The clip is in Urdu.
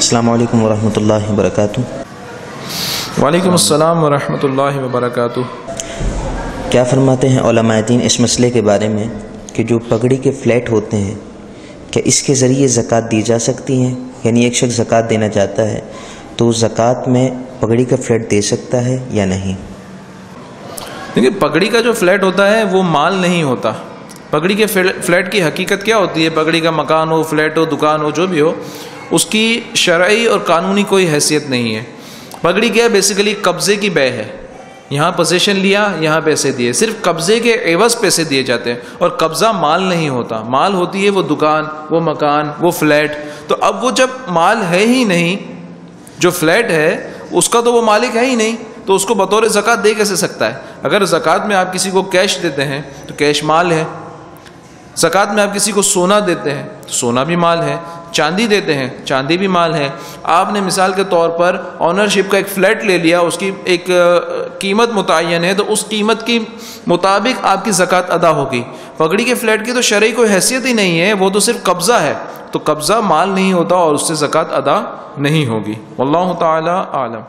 السلام علیکم ورحمۃ اللہ وبرکاتہ۔ وعلیکم السلام ورحمۃ اللہ وبرکاتہ۔ کیا فرماتے ہیں علماء دین اس مسئلے کے بارے میں کہ جو پگڑی کے فلیٹ ہوتے ہیں کیا اس کے ذریعے زکوٰۃ دی جا سکتی ہیں؟ یعنی ایک شخص زکوٰۃ دینا چاہتا ہے تو زکوٰۃ میں پگڑی کا فلیٹ دے سکتا ہے یا نہیں؟ دیکھیے پگڑی کا جو فلیٹ ہوتا ہے وہ مال نہیں ہوتا۔ پگڑی کے فلیٹ کی حقیقت کیا ہوتی ہے؟ پگڑی کا مکان ہو فلیٹ ہو دکان ہو جو بھی ہو۔ اس کی شرعی اور قانونی کوئی حیثیت نہیں ہے۔ پگڑی کیا بیسیکلی قبضے کی بے ہے۔ یہاں پوزیشن لیا، یہاں پیسے دیے۔ صرف قبضے کے عوض پیسے دیے جاتے ہیں اور قبضہ مال نہیں ہوتا۔ مال ہوتی ہے وہ دکان، وہ مکان، وہ فلیٹ تو اب وہ جب مال ہے ہی نہیں، جو فلیٹ ہے، اس کا تو وہ مالک ہے ہی نہیں۔ تو اس کو بطور زکوٰۃ دے کیسے سکتا ہے؟ اگر زکوٰۃ میں آپ کسی کو کیش دیتے ہیں، تو کیش مال ہے۔ زکوٰۃ میں آپ کسی کو سونا دیتے ہیں سونا بھی مال ہے، چاندی دیتے ہیں، چاندی بھی مال ہے۔ آپ نے مثال کے طور پر آنرشپ کا ایک فلیٹ لے لیا، اس کی ایک قیمت متعین ہے، تو اس قیمت کی مطابق آپ کی زکوٰۃ ادا ہوگی۔ پگڑی کے فلیٹ کی تو شرعی کوئی حیثیت ہی نہیں ہے، وہ تو صرف قبضہ ہے۔ تو قبضہ مال نہیں ہوتا اور اس سے زکوٰۃ ادا نہیں ہوگی۔ اللہ تعالیٰ عالم